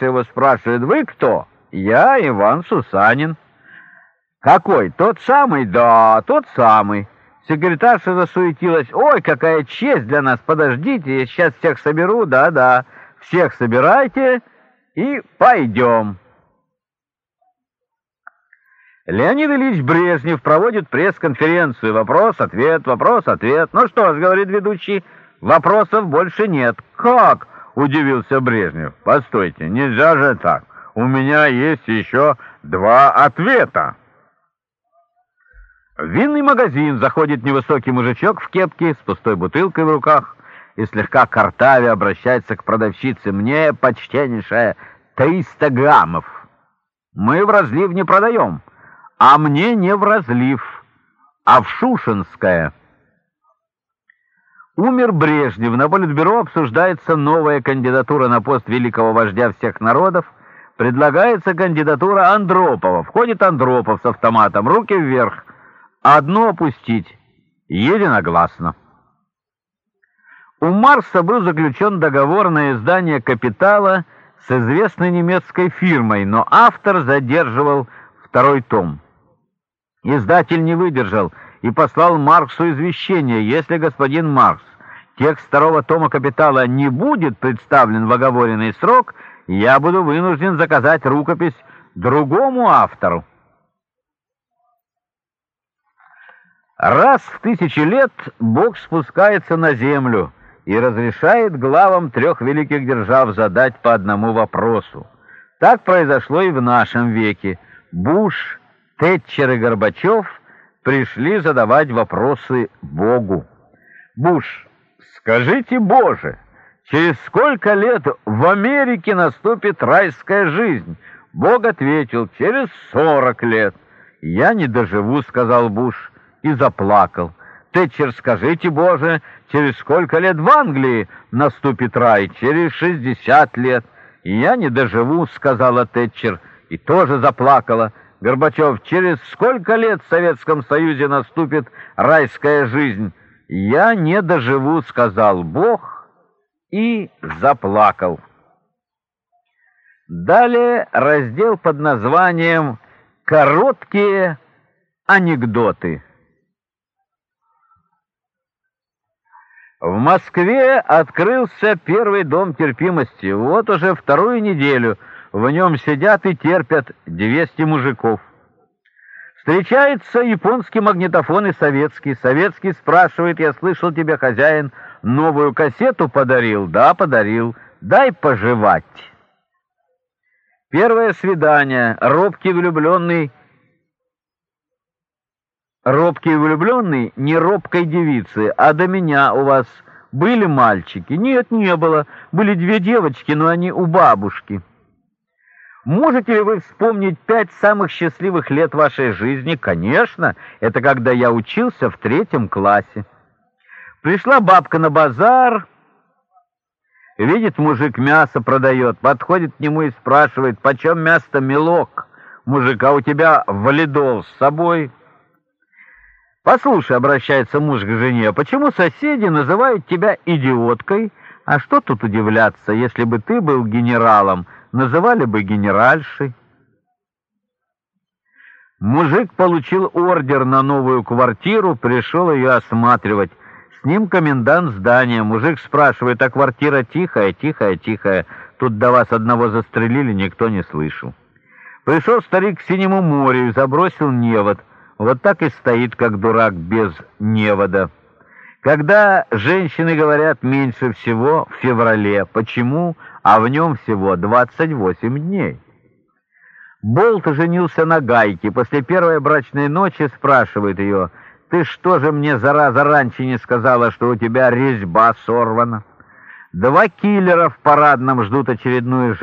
его спрашивает, «Вы кто?» «Я Иван Сусанин». «Какой? Тот самый?» «Да, тот самый». Секретарша засуетилась. «Ой, какая честь для нас! Подождите, я сейчас всех соберу. Да-да, всех собирайте и пойдем». Леонид Ильич Брежнев проводит пресс-конференцию. Вопрос-ответ, вопрос-ответ. «Ну что ж», — говорит ведущий, — «вопросов больше нет». «Как?» — удивился Брежнев. «Постойте, нельзя же так. У меня есть еще два ответа». В винный магазин заходит невысокий мужичок в кепке с пустой бутылкой в руках и слегка картаве обращается к продавщице. «Мне, почтеннейшая, триста граммов. Мы в разлив не продаем, а мне не в разлив, а в Шушинское». Умер Брежнев, на Политбюро обсуждается новая кандидатура на пост великого вождя всех народов, предлагается кандидатура Андропова. Входит Андропов с автоматом, руки вверх, одно опустить, единогласно. У Марса был заключен договор на издание «Капитала» с известной немецкой фирмой, но автор задерживал второй том. Издатель не выдержал и послал Марксу извещение, если господин Маркс текст второго тома «Капитала» не будет представлен в оговоренный срок, я буду вынужден заказать рукопись другому автору. Раз в тысячи лет Бог спускается на землю и разрешает главам трех великих держав задать по одному вопросу. Так произошло и в нашем веке. Буш, Тэтчер и Горбачев пришли задавать вопросы Богу. Буш, скажите, Боже, через сколько лет в Америке наступит райская жизнь? Бог ответил, через сорок лет. Я не доживу, сказал Буш и заплакал. Тэтчер, скажите, Боже, через сколько лет в Англии наступит рай? Через шестьдесят лет. И я не доживу, сказала Тэтчер, и тоже заплакала. Горбачев, через сколько лет в Советском Союзе наступит райская жизнь? Я не доживу, сказал Бог, и заплакал. Далее раздел под названием «Короткие анекдоты». В Москве открылся первый дом терпимости. Вот уже вторую неделю в нем сидят и терпят 200 мужиков. Встречается японский магнитофон и советский. Советский спрашивает, я слышал, тебе хозяин новую кассету подарил? Да, подарил. Дай пожевать. Первое свидание. Робкий влюбленный робкий влюбленный не робкой девицы, а до меня у вас были мальчики? Нет, не было. Были две девочки, но они у бабушки. Можете ли вы вспомнить пять самых счастливых лет вашей жизни? Конечно, это когда я учился в третьем классе. Пришла бабка на базар, видит, мужик мясо продает, подходит к нему и спрашивает, почем мясо мелок? Мужик, а у тебя валидол с собой? «Послушай», — обращается муж к жене, — «почему соседи называют тебя идиоткой? А что тут удивляться, если бы ты был генералом, называли бы генеральшей?» Мужик получил ордер на новую квартиру, пришел ее осматривать. С ним комендант здания. Мужик спрашивает, а квартира тихая, тихая, тихая. Тут до вас одного застрелили, никто не слышал. Пришел старик к синему морю и забросил невод — вот так и стоит, как дурак, без невода. Когда женщины говорят меньше всего в феврале, почему, а в нем всего 28 дней? Болт женился на гайке. После первой брачной ночи спрашивает ее, «Ты что же мне, зараза, раньше не сказала, что у тебя резьба сорвана?» Два киллера в парадном ждут очередную жертву.